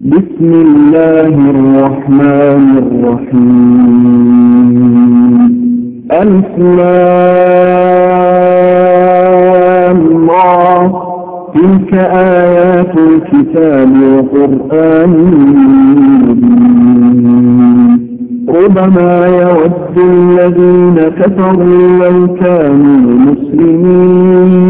بسم الله الرحمن الرحيم. الله تلك آيات الكتاب وقرآن ربما يود الذين كفروا لو كانوا مسلمين.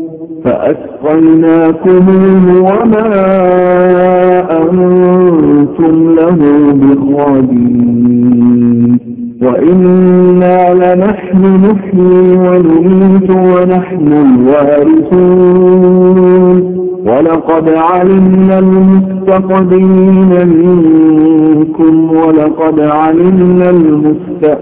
فأسقيناكموه وما أنتم له بخادين وإنا لنحن نحيي ونميت ونحن الوارثون. ولقد علمنا المستقدمين منكم ولقد علمنا المستأخرين.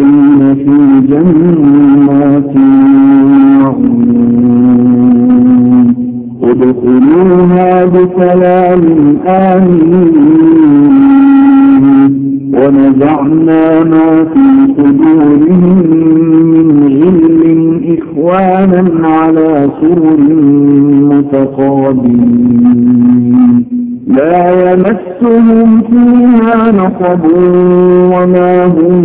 المتقين في جنات ادخلوها بسلام آمين. ونزعنا ما في صدورهم من غل إخوانا على سرر متقابلين. لا يمسهم فيها نصب وما هم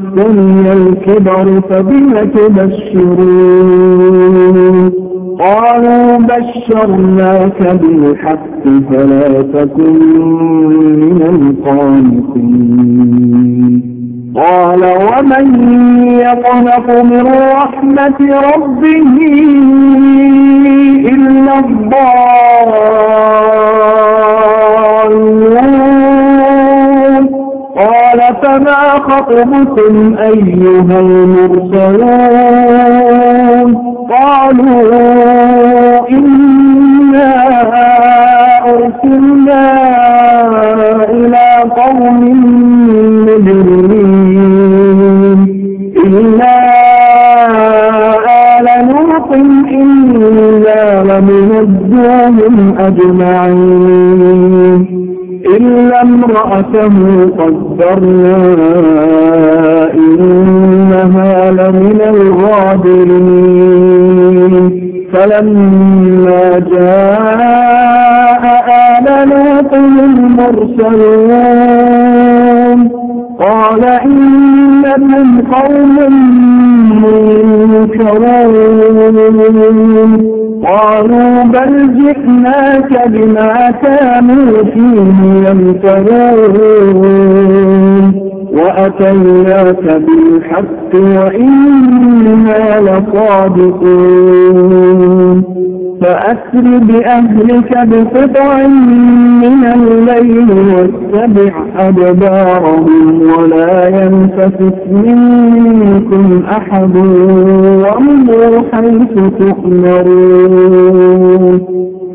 مسني الكبر فبم تبشرون؟ قالوا بشرناك بالحق فلا تكن من القانطين. قال ومن يقنط من رحمة ربه إلا الضالون فما خطبكم أيها المرسلون قالوا إنا أرسلنا إلى قوم مجرمين إلا آل نوح إلا لمنجوهم أجمعين إلا امرأته امرأته إنها لمن الغابرين فلما جاء آل لوط المرسلون قال إنهم قوم منكرون. قالوا بل جئناك بما كانوا فيه يمترون. وأتيناك بالحق وإنا لصادقون. فأسر بأهلك بقطع من الليل واتبع أدبارهم ولا ينفسس منكم أحد وامضوا حيث تؤمرون.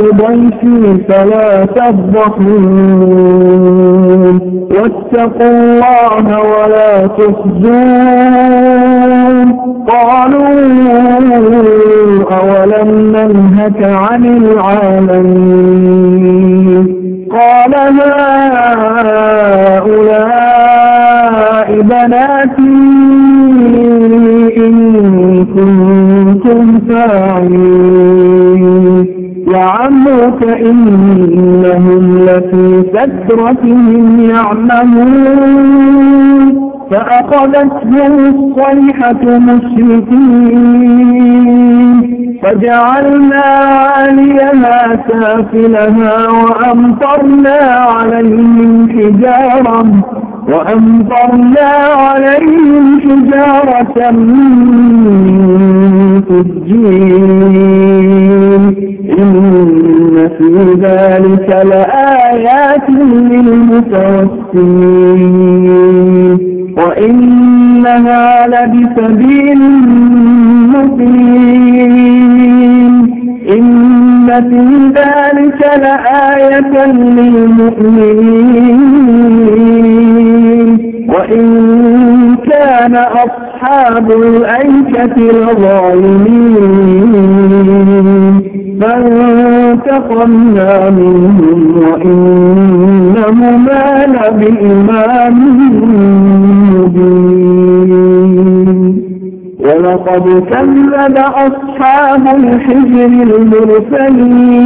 ضيفي فلا تضحون واتقوا الله ولا تخزون. قالوا أولم ننهك عن العالمين. قال هؤلاء بناتي إنهم لفي سكرتهم يعلمون. فأخذتهم الصيحة مشركين فجعلنا عاليها سافلها وأمطرنا عليهم حجارا وأمطرنا عليهم حجارة من سجين إن في ذلك لآيات للمتوسمين وإنها لبسبيل مقيم. إن في ذلك لآية للمؤمنين. وإن كان أصحاب الأيكة لظالمين فانتقمنا منهم وإنهما لبإمام مبين. ولقد كذب أصحاب الحجر المرسلين.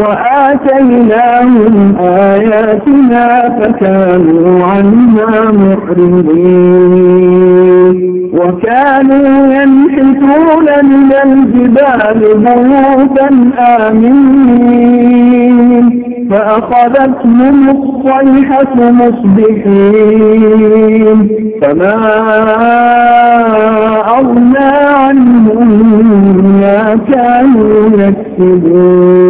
وآتيناهم آياتنا فكانوا عنها معرضين. وكانوا ينحتون من الجبال بيوتا آمين فأخذتهم الصيحة مصبحين. فما أغنى عنهم ما كانوا يكسبون.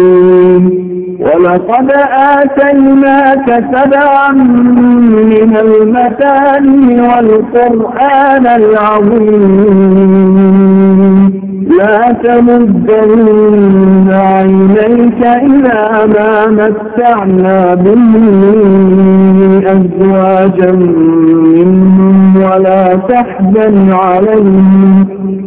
ولقد آتيناك سبعا من المثاني والقرآن العظيم. لا تمدن عينيك إلى ما متعنا به أزواجا منهم ولا تحزن عليهم.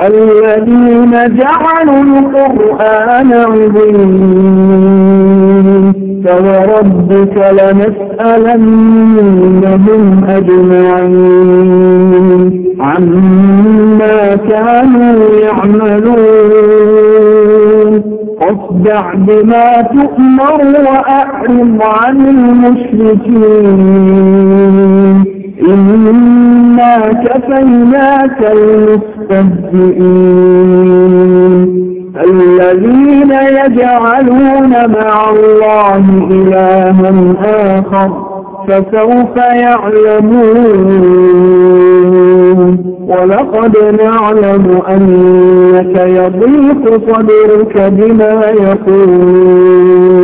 الذين جعلوا القرآن عظيم. فوربك لنسألنهم أجمعين عما كانوا يعملون. اصدع بما تؤمر وأعرض عن المشركين. إنا كفيناك المستهزئين. الذين يجعلون مع الله إلها آخر فسوف يعلمون. ولقد نعلم أنك يضيق صدرك بما يقول